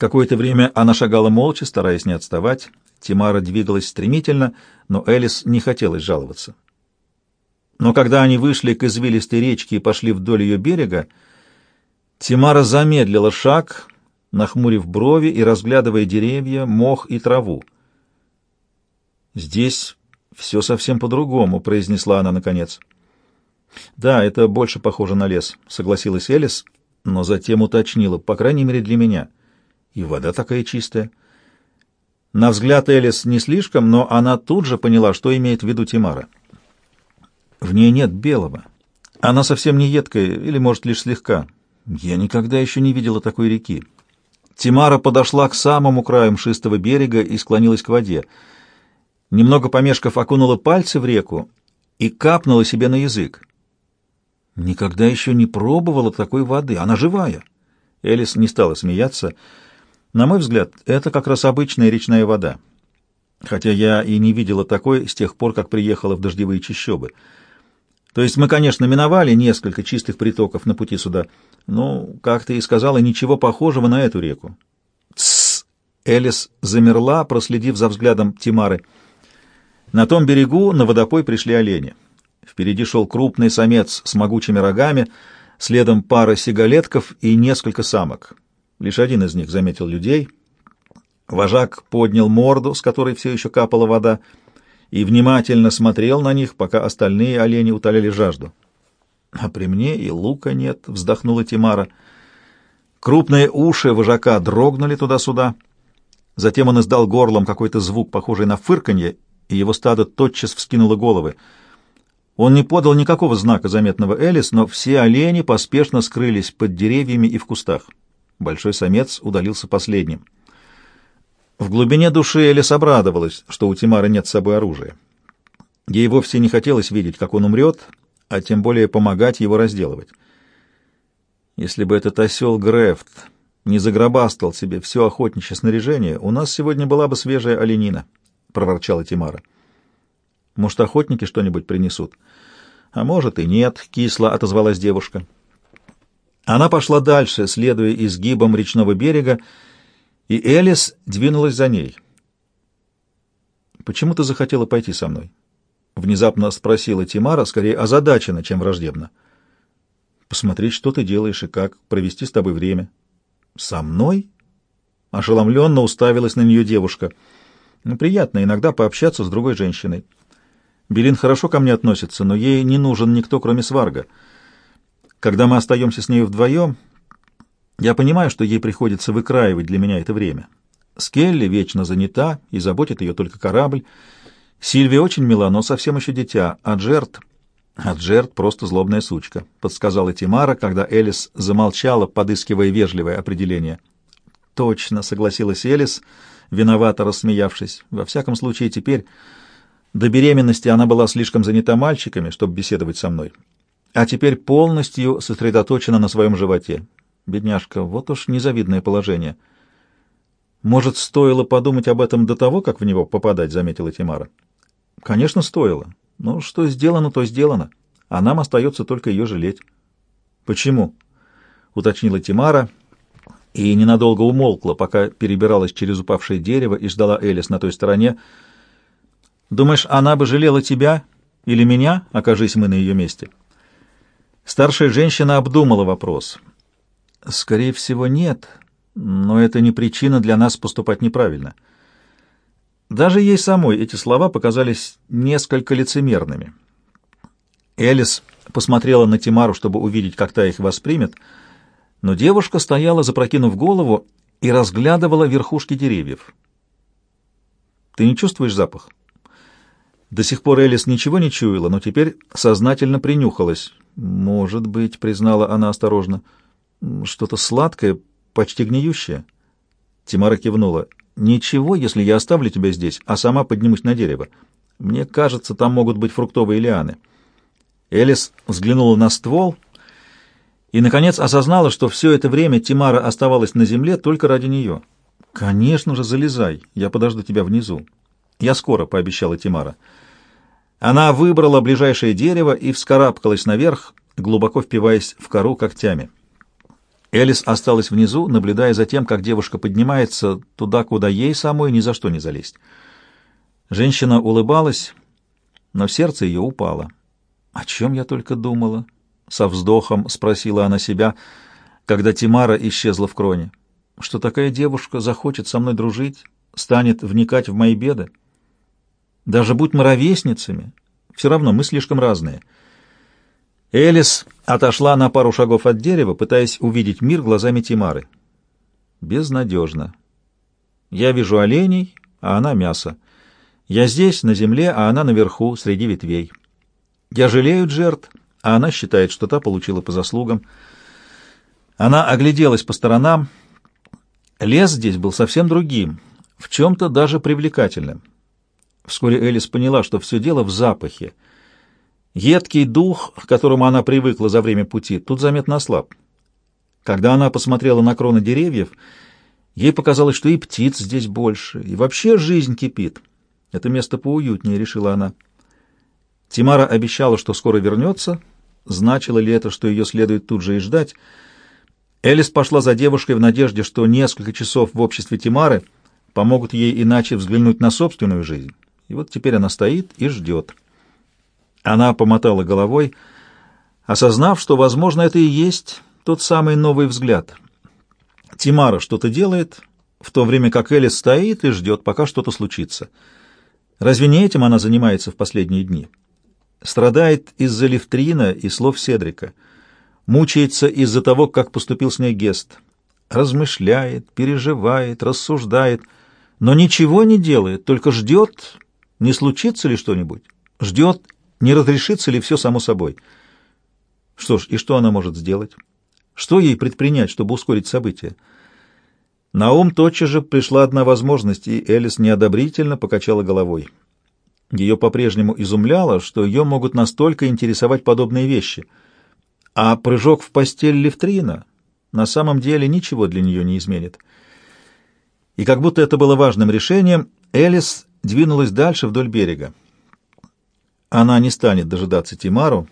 Какое-то время она шагала молча, стараясь не отставать. Тимара двигалась стремительно, но Элис не хотелось жаловаться. Но когда они вышли к извилистой речке и пошли вдоль ее берега, Тимара замедлила шаг, нахмурив брови и разглядывая деревья, мох и траву. «Здесь все совсем по-другому», — произнесла она наконец. «Да, это больше похоже на лес», — согласилась Элис, но затем уточнила, по крайней мере для меня. «И вода такая чистая». На взгляд Элис не слишком, но она тут же поняла, что имеет в виду Тимара. В ней нет белого. Она совсем не едкая, или, может, лишь слегка. Я никогда еще не видела такой реки. Тимара подошла к самому краю мшистого берега и склонилась к воде. Немного помешков окунула пальцы в реку и капнула себе на язык. Никогда еще не пробовала такой воды. Она живая. Элис не стала смеяться. На мой взгляд, это как раз обычная речная вода. Хотя я и не видела такой с тех пор, как приехала в дождевые чащобы. То есть мы, конечно, миновали несколько чистых притоков на пути сюда, но, как ты и сказала, ничего похожего на эту реку. Тссс! Элис замерла, проследив за взглядом Тимары. На том берегу на водопой пришли олени. Впереди шел крупный самец с могучими рогами, следом пара сигалетков и несколько самок. Лишь один из них заметил людей. Вожак поднял морду, с которой все еще капала вода, и внимательно смотрел на них, пока остальные олени утоляли жажду. «А при мне и лука нет», — вздохнула Тимара. Крупные уши вожака дрогнули туда-сюда. Затем он издал горлом какой-то звук, похожий на фырканье, и его стадо тотчас вскинуло головы. Он не подал никакого знака заметного Элис, но все олени поспешно скрылись под деревьями и в кустах. Большой самец удалился последним. В глубине души Элис обрадовалась, что у Тимара нет с собой оружия. Ей вовсе не хотелось видеть, как он умрет, а тем более помогать его разделывать. Если бы этот осел Грефт не загробастал себе все охотничье снаряжение, у нас сегодня была бы свежая оленина, — проворчала Тимара. Может, охотники что-нибудь принесут? А может и нет, — кисло отозвалась девушка. Она пошла дальше, следуя изгибам речного берега, и Элис двинулась за ней. «Почему ты захотела пойти со мной?» — внезапно спросила Тимара, скорее озадачена, чем враждебно. «Посмотреть, что ты делаешь и как провести с тобой время». «Со мной?» — ошеломленно уставилась на нее девушка. «Ну, приятно иногда пообщаться с другой женщиной. Белин хорошо ко мне относится, но ей не нужен никто, кроме Сварга». Когда мы остаемся с ней вдвоем, я понимаю, что ей приходится выкраивать для меня это время. Скелли вечно занята, и заботит ее только корабль. Сильвия очень мила, но совсем еще дитя, а Джерт... А Джерт просто злобная сучка, — подсказала Тимара, когда Элис замолчала, подыскивая вежливое определение. Точно, — согласилась Элис, виновато рассмеявшись. Во всяком случае, теперь... До беременности она была слишком занята мальчиками, чтобы беседовать со мной а теперь полностью сосредоточена на своем животе. Бедняжка, вот уж незавидное положение. Может, стоило подумать об этом до того, как в него попадать, заметила Тимара. Конечно, стоило. Но что сделано, то сделано. А нам остается только ее жалеть. Почему? уточнила Тимара и ненадолго умолкла, пока перебиралась через упавшее дерево и ждала Элис на той стороне. Думаешь, она бы жалела тебя или меня, окажись мы на ее месте? — Старшая женщина обдумала вопрос. «Скорее всего, нет, но это не причина для нас поступать неправильно». Даже ей самой эти слова показались несколько лицемерными. Элис посмотрела на Тимару, чтобы увидеть, как та их воспримет, но девушка стояла, запрокинув голову, и разглядывала верхушки деревьев. «Ты не чувствуешь запах?» До сих пор Элис ничего не чуяла, но теперь сознательно принюхалась. «Может быть», — признала она осторожно, — «что-то сладкое, почти гниющее». Тимара кивнула. «Ничего, если я оставлю тебя здесь, а сама поднимусь на дерево. Мне кажется, там могут быть фруктовые лианы». Элис взглянула на ствол и, наконец, осознала, что все это время Тимара оставалась на земле только ради нее. «Конечно же, залезай, я подожду тебя внизу». «Я скоро», — пообещала Тимара. Она выбрала ближайшее дерево и вскарабкалась наверх, глубоко впиваясь в кору когтями. Элис осталась внизу, наблюдая за тем, как девушка поднимается туда, куда ей самой ни за что не залезть. Женщина улыбалась, но сердце ее упало. «О чем я только думала?» — со вздохом спросила она себя, когда Тимара исчезла в кроне. «Что такая девушка захочет со мной дружить, станет вникать в мои беды? Даже будь мы ровесницами, все равно мы слишком разные». Элис отошла на пару шагов от дерева, пытаясь увидеть мир глазами Тимары. Безнадежно. Я вижу оленей, а она мясо. Я здесь, на земле, а она наверху, среди ветвей. Я жалею жертв, а она считает, что та получила по заслугам. Она огляделась по сторонам. Лес здесь был совсем другим, в чем-то даже привлекательным. Вскоре Элис поняла, что все дело в запахе — Едкий дух, к которому она привыкла за время пути, тут заметно ослаб. Когда она посмотрела на кроны деревьев, ей показалось, что и птиц здесь больше, и вообще жизнь кипит. Это место поуютнее, решила она. Тимара обещала, что скоро вернется. Значило ли это, что ее следует тут же и ждать? Элис пошла за девушкой в надежде, что несколько часов в обществе Тимары помогут ей иначе взглянуть на собственную жизнь. И вот теперь она стоит и ждет. Она помотала головой, осознав, что, возможно, это и есть тот самый новый взгляд. Тимара что-то делает, в то время как Элис стоит и ждет, пока что-то случится. Разве не этим она занимается в последние дни? Страдает из-за Левтрина и слов Седрика. Мучается из-за того, как поступил с ней Гест. Размышляет, переживает, рассуждает, но ничего не делает, только ждет, не случится ли что-нибудь. Ждет не разрешится ли все само собой? Что ж, и что она может сделать? Что ей предпринять, чтобы ускорить события? На ум тотчас же пришла одна возможность, и Элис неодобрительно покачала головой. Ее по-прежнему изумляло, что ее могут настолько интересовать подобные вещи. А прыжок в постель Левтрина на самом деле ничего для нее не изменит. И как будто это было важным решением, Элис двинулась дальше вдоль берега. Она не станет дожидаться Тимару.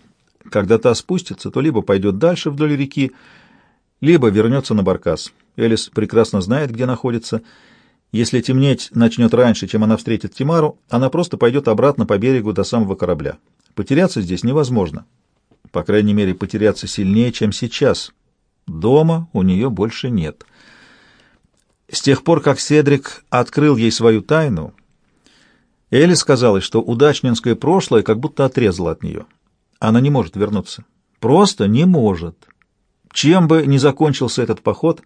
Когда та спустится, то либо пойдет дальше вдоль реки, либо вернется на баркас. Элис прекрасно знает, где находится. Если темнеть начнет раньше, чем она встретит Тимару, она просто пойдет обратно по берегу до самого корабля. Потеряться здесь невозможно. По крайней мере, потеряться сильнее, чем сейчас. Дома у нее больше нет. С тех пор, как Седрик открыл ей свою тайну, Элли сказала, что удачнинское прошлое как будто отрезало от нее. Она не может вернуться. Просто не может. Чем бы ни закончился этот поход,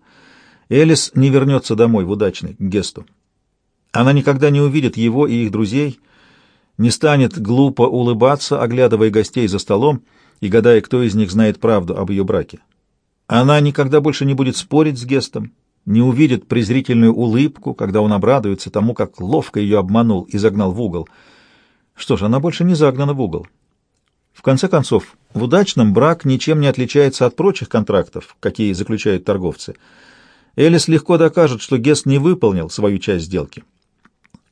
Элис не вернется домой в удачный, к Гесту. Она никогда не увидит его и их друзей, не станет глупо улыбаться, оглядывая гостей за столом и гадая, кто из них знает правду об ее браке. Она никогда больше не будет спорить с Гестом, не увидит презрительную улыбку, когда он обрадуется тому, как ловко ее обманул и загнал в угол. Что ж, она больше не загнана в угол. В конце концов, в удачном брак ничем не отличается от прочих контрактов, какие заключают торговцы. Элис легко докажет, что Гест не выполнил свою часть сделки.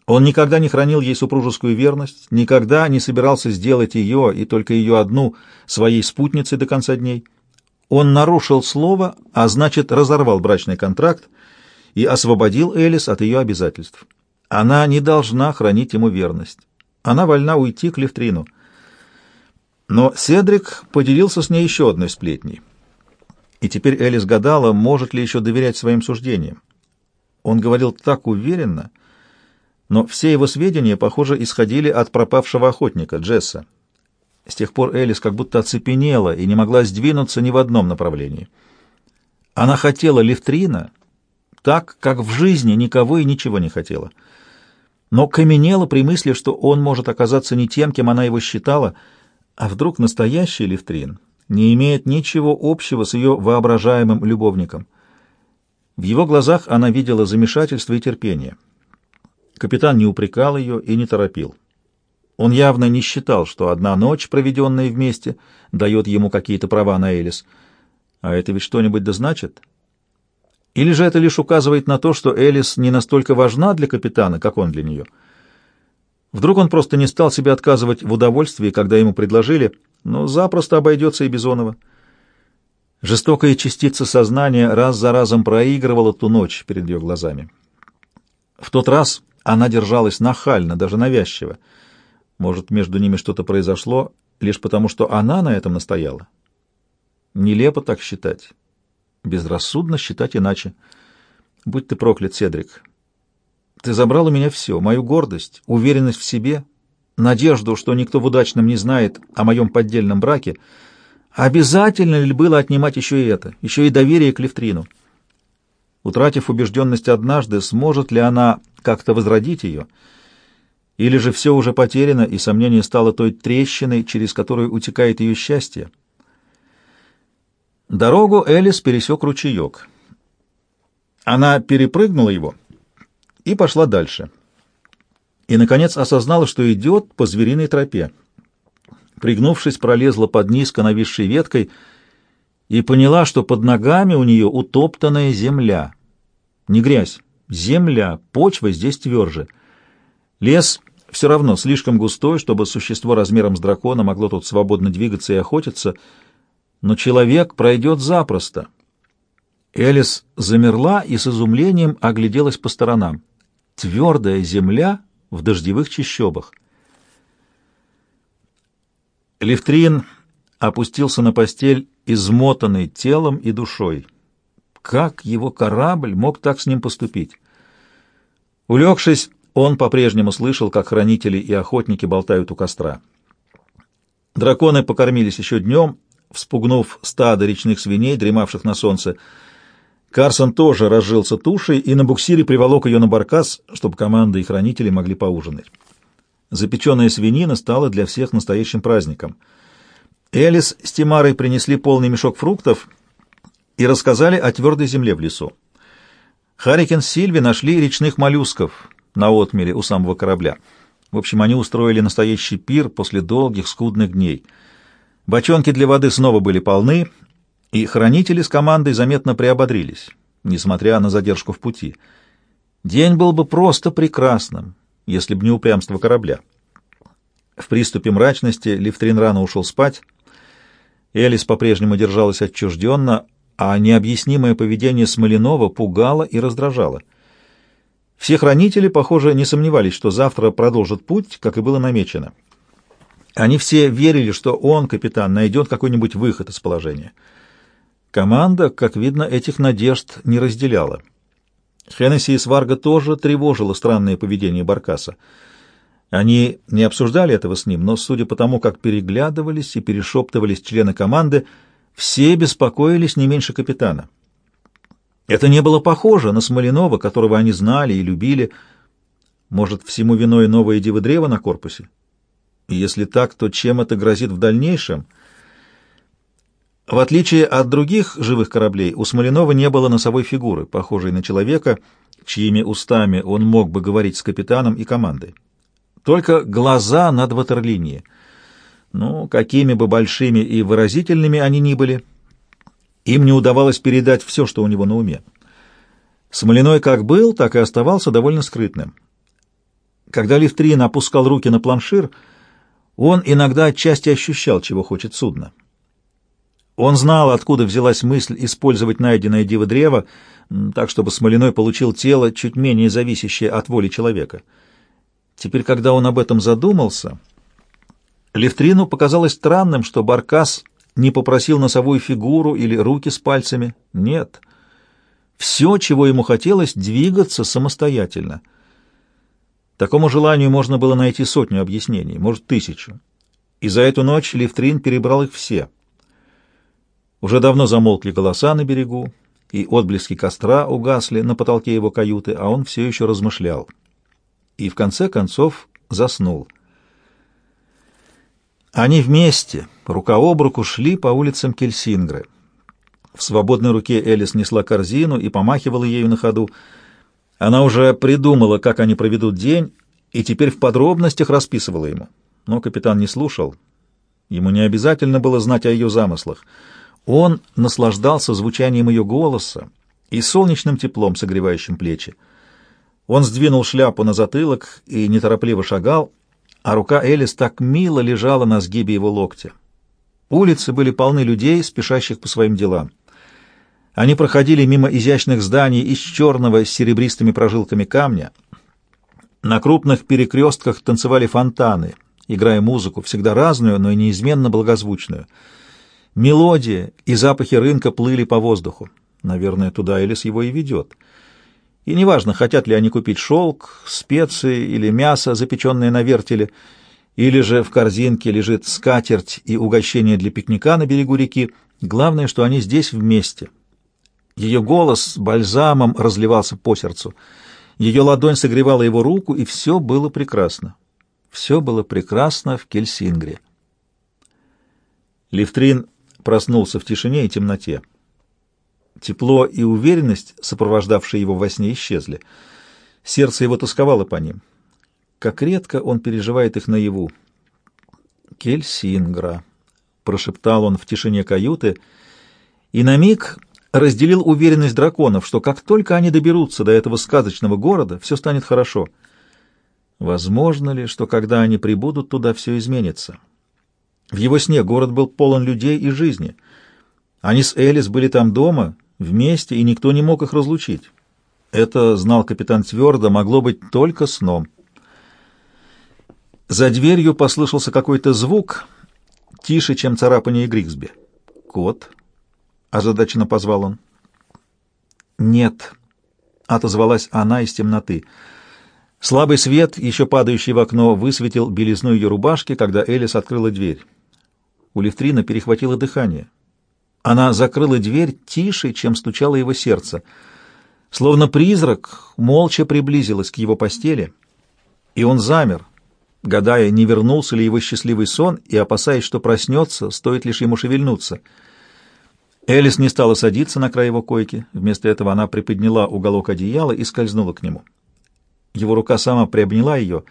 Он никогда не хранил ей супружескую верность, никогда не собирался сделать ее и только ее одну своей спутницей до конца дней. Он нарушил слово, а значит, разорвал брачный контракт и освободил Элис от ее обязательств. Она не должна хранить ему верность. Она вольна уйти к Левтрину. Но Седрик поделился с ней еще одной сплетней. И теперь Элис гадала, может ли еще доверять своим суждениям. Он говорил так уверенно, но все его сведения, похоже, исходили от пропавшего охотника, Джесса. С тех пор Элис как будто оцепенела и не могла сдвинуться ни в одном направлении. Она хотела Левтрина так, как в жизни никого и ничего не хотела. Но каменела при мысли, что он может оказаться не тем, кем она его считала, а вдруг настоящий Левтрин не имеет ничего общего с ее воображаемым любовником. В его глазах она видела замешательство и терпение. Капитан не упрекал ее и не торопил. Он явно не считал, что одна ночь, проведенная вместе, дает ему какие-то права на Элис. А это ведь что-нибудь да значит? Или же это лишь указывает на то, что Элис не настолько важна для капитана, как он для нее? Вдруг он просто не стал себе отказывать в удовольствии, когда ему предложили, но запросто обойдется и Бизонова. Жестокая частица сознания раз за разом проигрывала ту ночь перед ее глазами. В тот раз она держалась нахально, даже навязчиво. Может, между ними что-то произошло, лишь потому, что она на этом настояла. Нелепо так считать. Безрассудно считать иначе. Будь ты проклят, Седрик. Ты забрал у меня все, мою гордость, уверенность в себе, надежду, что никто в удачном не знает о моем поддельном браке — Обязательно ли было отнимать еще и это, еще и доверие к Левтрину? Утратив убежденность однажды, сможет ли она как-то возродить ее? Или же все уже потеряно, и сомнение стало той трещиной, через которую утекает ее счастье? Дорогу Элис пересек ручеек. Она перепрыгнула его и пошла дальше. И, наконец, осознала, что идет по звериной тропе пригнувшись, пролезла под низко нависшей веткой и поняла, что под ногами у нее утоптанная земля. Не грязь, земля, почва здесь тверже. Лес все равно слишком густой, чтобы существо размером с дракона могло тут свободно двигаться и охотиться, но человек пройдет запросто. Элис замерла и с изумлением огляделась по сторонам. Твердая земля в дождевых чащобах. Левтрин опустился на постель, измотанный телом и душой. Как его корабль мог так с ним поступить? Улегшись, он по-прежнему слышал, как хранители и охотники болтают у костра. Драконы покормились еще днем, вспугнув стадо речных свиней, дремавших на солнце. Карсон тоже разжился тушей и на буксире приволок ее на баркас, чтобы команда и хранители могли поужинать. Запеченная свинина стала для всех настоящим праздником. Элис с Тимарой принесли полный мешок фруктов и рассказали о твердой земле в лесу. Харикен с Сильви нашли речных моллюсков на отмеле у самого корабля. В общем, они устроили настоящий пир после долгих скудных дней. Бочонки для воды снова были полны, и хранители с командой заметно приободрились, несмотря на задержку в пути. День был бы просто прекрасным, если б не упрямство корабля. В приступе мрачности Лифтрин рано ушел спать. Элис по-прежнему держалась отчужденно, а необъяснимое поведение Смоленова пугало и раздражало. Все хранители, похоже, не сомневались, что завтра продолжат путь, как и было намечено. Они все верили, что он, капитан, найдет какой-нибудь выход из положения. Команда, как видно, этих надежд не разделяла. Хеннесси и Сварга тоже тревожило странное поведение Баркаса. Они не обсуждали этого с ним, но, судя по тому, как переглядывались и перешептывались члены команды, все беспокоились не меньше капитана. Это не было похоже на Смоленова, которого они знали и любили. Может, всему виной новое диво-древо на корпусе? И если так, то чем это грозит в дальнейшем — в отличие от других живых кораблей, у Смоленова не было носовой фигуры, похожей на человека, чьими устами он мог бы говорить с капитаном и командой. Только глаза над ватерлинией. Ну, какими бы большими и выразительными они ни были, им не удавалось передать все, что у него на уме. Смоляной как был, так и оставался довольно скрытным. Когда Лифтрин опускал руки на планшир, он иногда отчасти ощущал, чего хочет судно. Он знал, откуда взялась мысль использовать найденное диво-древо, так, чтобы Смолиной получил тело, чуть менее зависящее от воли человека. Теперь, когда он об этом задумался, Левтрину показалось странным, что Баркас не попросил носовую фигуру или руки с пальцами. Нет. Все, чего ему хотелось, двигаться самостоятельно. Такому желанию можно было найти сотню объяснений, может, тысячу. И за эту ночь Левтрин перебрал их все — уже давно замолкли голоса на берегу, и отблески костра угасли на потолке его каюты, а он все еще размышлял. И в конце концов заснул. Они вместе, рука об руку, шли по улицам Кельсингры. В свободной руке Элис несла корзину и помахивала ею на ходу. Она уже придумала, как они проведут день, и теперь в подробностях расписывала ему. Но капитан не слушал. Ему не обязательно было знать о ее замыслах — он наслаждался звучанием ее голоса и солнечным теплом, согревающим плечи. Он сдвинул шляпу на затылок и неторопливо шагал, а рука Элис так мило лежала на сгибе его локтя. Улицы были полны людей, спешащих по своим делам. Они проходили мимо изящных зданий из черного с серебристыми прожилками камня. На крупных перекрестках танцевали фонтаны, играя музыку, всегда разную, но и неизменно благозвучную. Мелодия и запахи рынка плыли по воздуху. Наверное, туда Элис его и ведет. И неважно, хотят ли они купить шелк, специи или мясо, запеченное на вертеле, или же в корзинке лежит скатерть и угощение для пикника на берегу реки. Главное, что они здесь вместе. Ее голос бальзамом разливался по сердцу. Ее ладонь согревала его руку, и все было прекрасно. Все было прекрасно в Кельсингре. Левтрин проснулся в тишине и темноте. Тепло и уверенность, сопровождавшие его во сне, исчезли. Сердце его тосковало по ним. Как редко он переживает их наяву. «Кельсингра», — прошептал он в тишине каюты, и на миг разделил уверенность драконов, что как только они доберутся до этого сказочного города, все станет хорошо. Возможно ли, что когда они прибудут туда, все изменится? В его сне город был полон людей и жизни. Они с Элис были там дома, вместе, и никто не мог их разлучить. Это, знал капитан твердо, могло быть только сном. За дверью послышался какой-то звук, тише, чем царапание Григсби. «Кот?» — озадаченно позвал он. «Нет», — отозвалась она из темноты. Слабый свет, еще падающий в окно, высветил белизну ее рубашки, когда Элис открыла дверь. У Левтрина перехватило дыхание. Она закрыла дверь тише, чем стучало его сердце. Словно призрак, молча приблизилась к его постели, и он замер, гадая, не вернулся ли его счастливый сон, и опасаясь, что проснется, стоит лишь ему шевельнуться. Элис не стала садиться на край его койки, вместо этого она приподняла уголок одеяла и скользнула к нему. Его рука сама приобняла ее.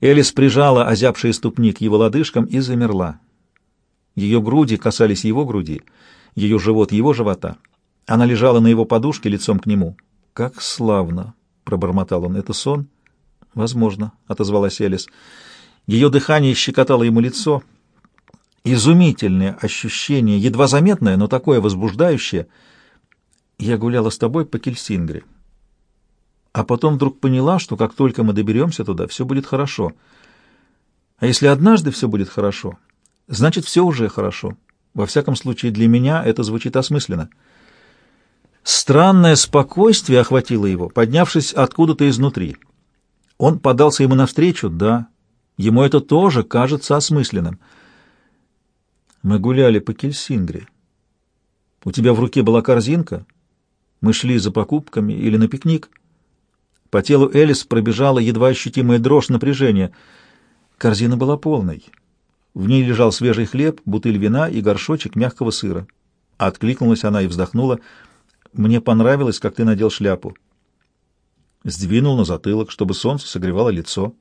Элис прижала озябшие ступни к его лодыжкам и замерла. Ее груди касались его груди, ее живот его живота. Она лежала на его подушке лицом к нему. «Как славно!» — пробормотал он. «Это сон?» «Возможно», — отозвалась Элис. Ее дыхание щекотало ему лицо. Изумительное ощущение, едва заметное, но такое возбуждающее. «Я гуляла с тобой по Кельсингре. А потом вдруг поняла, что как только мы доберемся туда, все будет хорошо. А если однажды все будет хорошо, значит, все уже хорошо. Во всяком случае, для меня это звучит осмысленно». Странное спокойствие охватило его, поднявшись откуда-то изнутри. Он подался ему навстречу, да. Ему это тоже кажется осмысленным. Мы гуляли по Кельсингре. У тебя в руке была корзинка? Мы шли за покупками или на пикник? По телу Элис пробежала едва ощутимая дрожь напряжения. Корзина была полной. В ней лежал свежий хлеб, бутыль вина и горшочек мягкого сыра. Откликнулась она и вздохнула. «Мне понравилось, как ты надел шляпу сдвинул на затылок, чтобы солнце согревало лицо.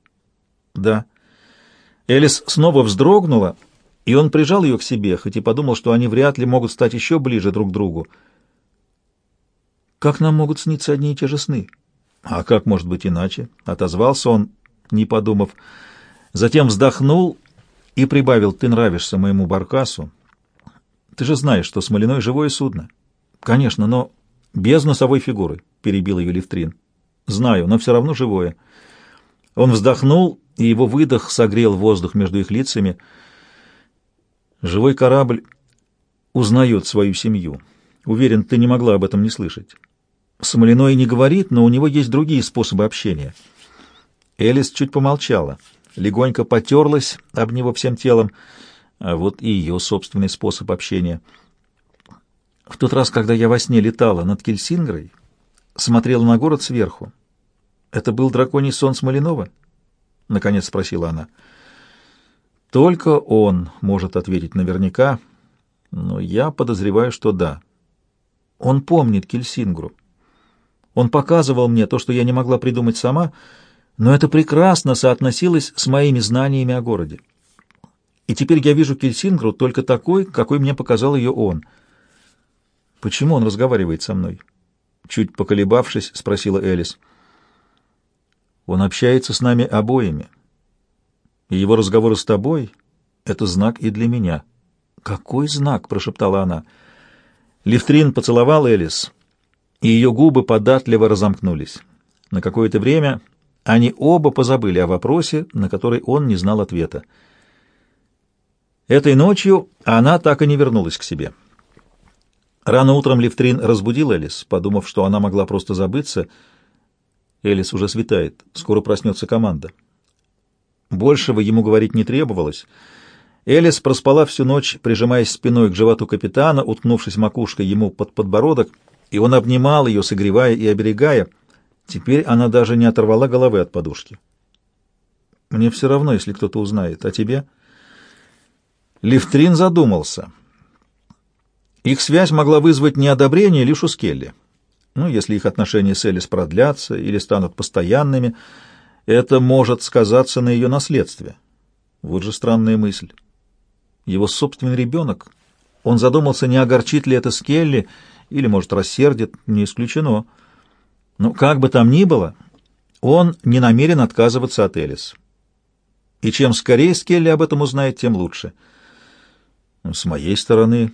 Да. Элис снова вздрогнула, и он прижал ее к себе, хоть и подумал, что они вряд ли могут стать еще ближе друг к другу. «Как нам могут сниться одни и те же сны?» «А как может быть иначе?» — отозвался он, не подумав. Затем вздохнул и прибавил, «Ты нравишься моему Баркасу. Ты же знаешь, что Смолиной — живое судно». «Конечно, но без носовой фигуры», — перебил ее Левтрин. Знаю, но все равно живое. Он вздохнул, и его выдох согрел воздух между их лицами. Живой корабль узнает свою семью. Уверен, ты не могла об этом не слышать. Смолиной не говорит, но у него есть другие способы общения. Элис чуть помолчала, легонько потерлась об него всем телом, а вот и ее собственный способ общения. В тот раз, когда я во сне летала над Кельсингрой, смотрела на город сверху. «Это был драконий сон Смоленова?» — наконец спросила она. «Только он может ответить наверняка, но я подозреваю, что да. Он помнит Кельсингру. Он показывал мне то, что я не могла придумать сама, но это прекрасно соотносилось с моими знаниями о городе. И теперь я вижу Кельсингру только такой, какой мне показал ее он. Почему он разговаривает со мной?» Чуть поколебавшись, спросила Элис. Он общается с нами обоими. И его разговоры с тобой — это знак и для меня. «Какой знак?» — прошептала она. Лифтрин поцеловал Элис, и ее губы податливо разомкнулись. На какое-то время они оба позабыли о вопросе, на который он не знал ответа. Этой ночью она так и не вернулась к себе. Рано утром Лифтрин разбудил Элис, подумав, что она могла просто забыться. Элис уже светает, скоро проснется команда. Большего ему говорить не требовалось. Элис проспала всю ночь, прижимаясь спиной к животу капитана, уткнувшись макушкой ему под подбородок, и он обнимал ее, согревая и оберегая. Теперь она даже не оторвала головы от подушки. «Мне все равно, если кто-то узнает. А тебе?» Лифтрин задумался. Их связь могла вызвать неодобрение лишь у Скелли. Ну, если их отношения с Элис продлятся или станут постоянными, это может сказаться на ее наследстве. Вот же странная мысль. Его собственный ребенок. Он задумался, не огорчит ли это Скелли, или, может, рассердит, не исключено. Но как бы там ни было, он не намерен отказываться от Элис. И чем скорее Скелли об этом узнает, тем лучше. С моей стороны,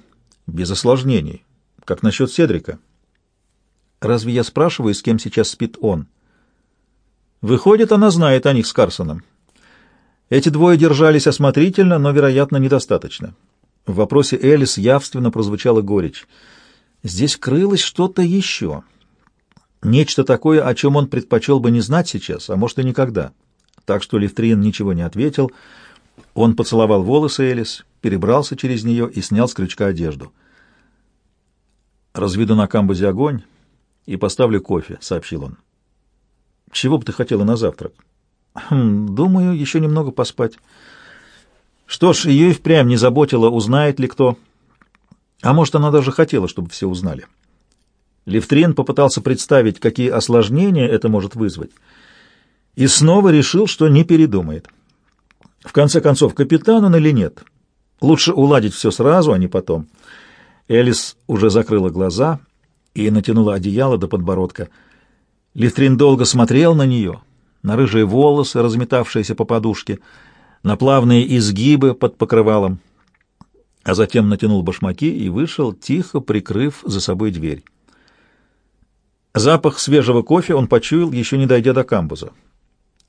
без осложнений. Как насчет Седрика? Разве я спрашиваю, с кем сейчас спит он? Выходит, она знает о них с Карсоном. Эти двое держались осмотрительно, но, вероятно, недостаточно. В вопросе Элис явственно прозвучала горечь. Здесь крылось что-то еще. Нечто такое, о чем он предпочел бы не знать сейчас, а может и никогда. Так что Левтрин ничего не ответил. Он поцеловал волосы Элис, перебрался через нее и снял с крючка одежду. «Разведу на камбузе огонь и поставлю кофе», — сообщил он. «Чего бы ты хотела на завтрак?» Хм, думаю, еще немного поспать. Что ж, ее и впрямь не заботило, узнает ли кто. А может, она даже хотела, чтобы все узнали. Левтрин попытался представить, какие осложнения это может вызвать, и снова решил, что не передумает. В конце концов, капитан он или нет? Лучше уладить все сразу, а не потом. Элис уже закрыла глаза и натянула одеяло до подбородка. Левтрин долго смотрел на нее — на рыжие волосы, разметавшиеся по подушке, на плавные изгибы под покрывалом, а затем натянул башмаки и вышел, тихо прикрыв за собой дверь. Запах свежего кофе он почуял, еще не дойдя до камбуза.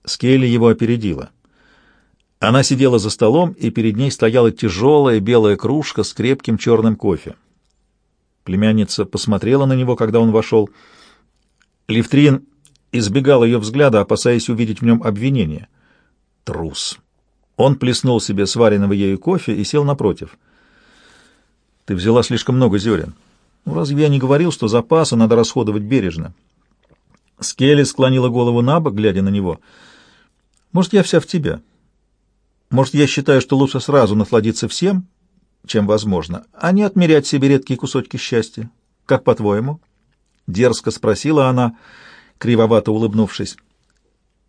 Скелли его опередила. Она сидела за столом, и перед ней стояла тяжелая белая кружка с крепким черным кофе. Племянница посмотрела на него, когда он вошел. Лифтрин избегал ее взгляда, опасаясь увидеть в нем обвинение. Трус. Он плеснул себе сваренного ею кофе и сел напротив. «Ты взяла слишком много зерен. Ну, разве я не говорил, что запасы надо расходовать бережно?» Скелли склонила голову на бок, глядя на него. «Может, я вся в тебя? Может, я считаю, что лучше сразу насладиться всем, чем возможно, а не отмерять себе редкие кусочки счастья? Как по-твоему?» Дерзко спросила она, — кривовато улыбнувшись.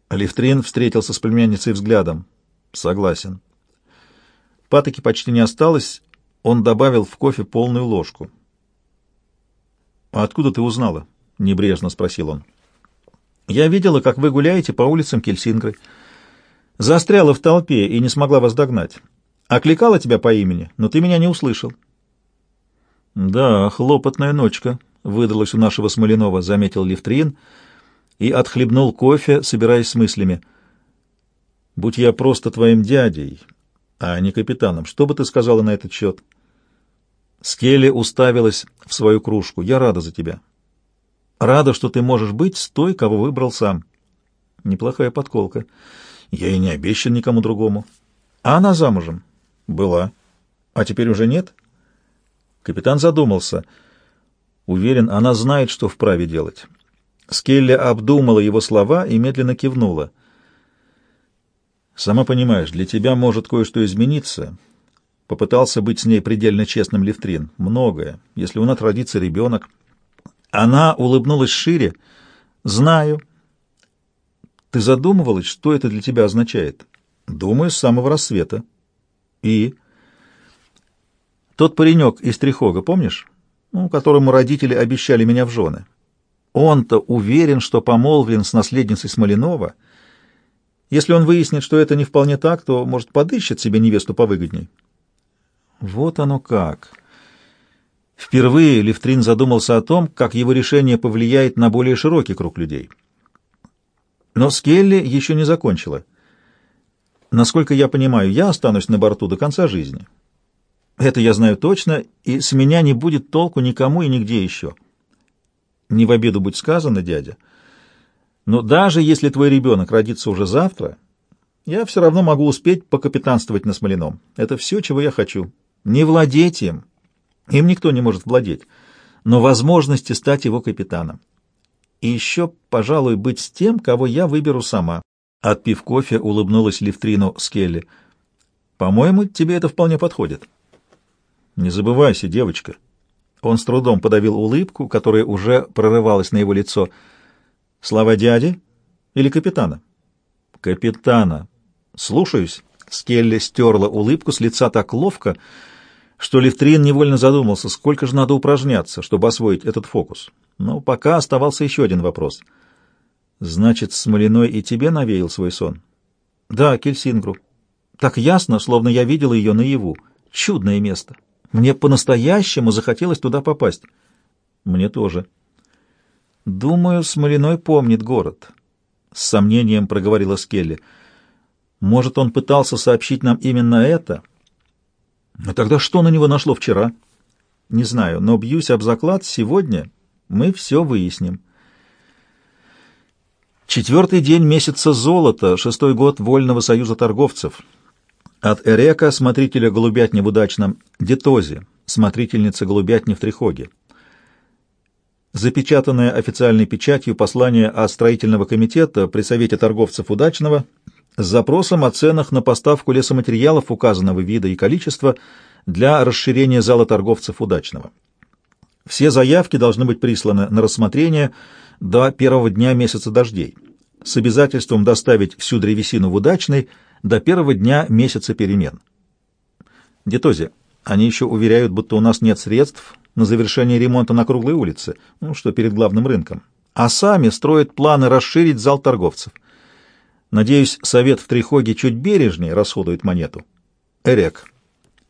Левтрин встретился с племянницей взглядом. Согласен. Патоки почти не осталось, он добавил в кофе полную ложку. «А откуда ты узнала?» — небрежно спросил он. «Я видела, как вы гуляете по улицам Кельсингры. Застряла в толпе и не смогла вас догнать. Окликала тебя по имени, но ты меня не услышал». «Да, хлопотная ночка», — выдалась у нашего Смоленова, — заметил Левтрин, — и отхлебнул кофе, собираясь с мыслями. «Будь я просто твоим дядей, а не капитаном, что бы ты сказала на этот счет?» Скелли уставилась в свою кружку. «Я рада за тебя. Рада, что ты можешь быть с той, кого выбрал сам. Неплохая подколка. Я и не обещан никому другому. А она замужем?» «Была. А теперь уже нет?» Капитан задумался. Уверен, она знает, что вправе делать. Скелли обдумала его слова и медленно кивнула. «Сама понимаешь, для тебя может кое-что измениться». Попытался быть с ней предельно честным Левтрин. «Многое. Если у нас родится ребенок...» Она улыбнулась шире. «Знаю». «Ты задумывалась, что это для тебя означает?» «Думаю, с самого рассвета». «И?» «Тот паренек из Трихога, помнишь? Ну, которому родители обещали меня в жены. Он-то уверен, что помолвлен с наследницей Смоленова. Если он выяснит, что это не вполне так, то, может, подыщет себе невесту повыгодней. Вот оно как. Впервые Левтрин задумался о том, как его решение повлияет на более широкий круг людей. Но Скелли еще не закончила. Насколько я понимаю, я останусь на борту до конца жизни. Это я знаю точно, и с меня не будет толку никому и нигде еще. Не в обиду будь сказано, дядя. Но даже если твой ребенок родится уже завтра, я все равно могу успеть покапитанствовать на Смолином. Это все, чего я хочу. Не владеть им. Им никто не может владеть. Но возможности стать его капитаном. И еще, пожалуй, быть с тем, кого я выберу сама. Отпив кофе, улыбнулась Левтрину Скелли. По-моему, тебе это вполне подходит. Не забывайся, девочка. Он с трудом подавил улыбку, которая уже прорывалась на его лицо. Слова дяди или капитана? Капитана. Слушаюсь. Скелли стерла улыбку с лица так ловко, что Левтрин невольно задумался, сколько же надо упражняться, чтобы освоить этот фокус. Но пока оставался еще один вопрос. Значит, Смолиной и тебе навеял свой сон? Да, Кельсингру. Так ясно, словно я видела ее наяву. Чудное место. Мне по-настоящему захотелось туда попасть. Мне тоже. Думаю, Смолиной помнит город. С сомнением проговорила Скелли. Может, он пытался сообщить нам именно это? А тогда что на него нашло вчера? Не знаю, но бьюсь об заклад, сегодня мы все выясним. Четвертый день месяца золота, шестой год Вольного союза торговцев. От Эрека, смотрителя голубятни в удачном Детозе, смотрительница голубятни в Трихоге. Запечатанное официальной печатью послание от строительного комитета при Совете торговцев удачного с запросом о ценах на поставку лесоматериалов указанного вида и количества для расширения зала торговцев удачного. Все заявки должны быть присланы на рассмотрение до первого дня месяца дождей с обязательством доставить всю древесину в удачный до первого дня месяца перемен. Детози, они еще уверяют, будто у нас нет средств на завершение ремонта на круглой улице, ну, что перед главным рынком, а сами строят планы расширить зал торговцев. Надеюсь, совет в Трихоге чуть бережнее расходует монету. Эрек.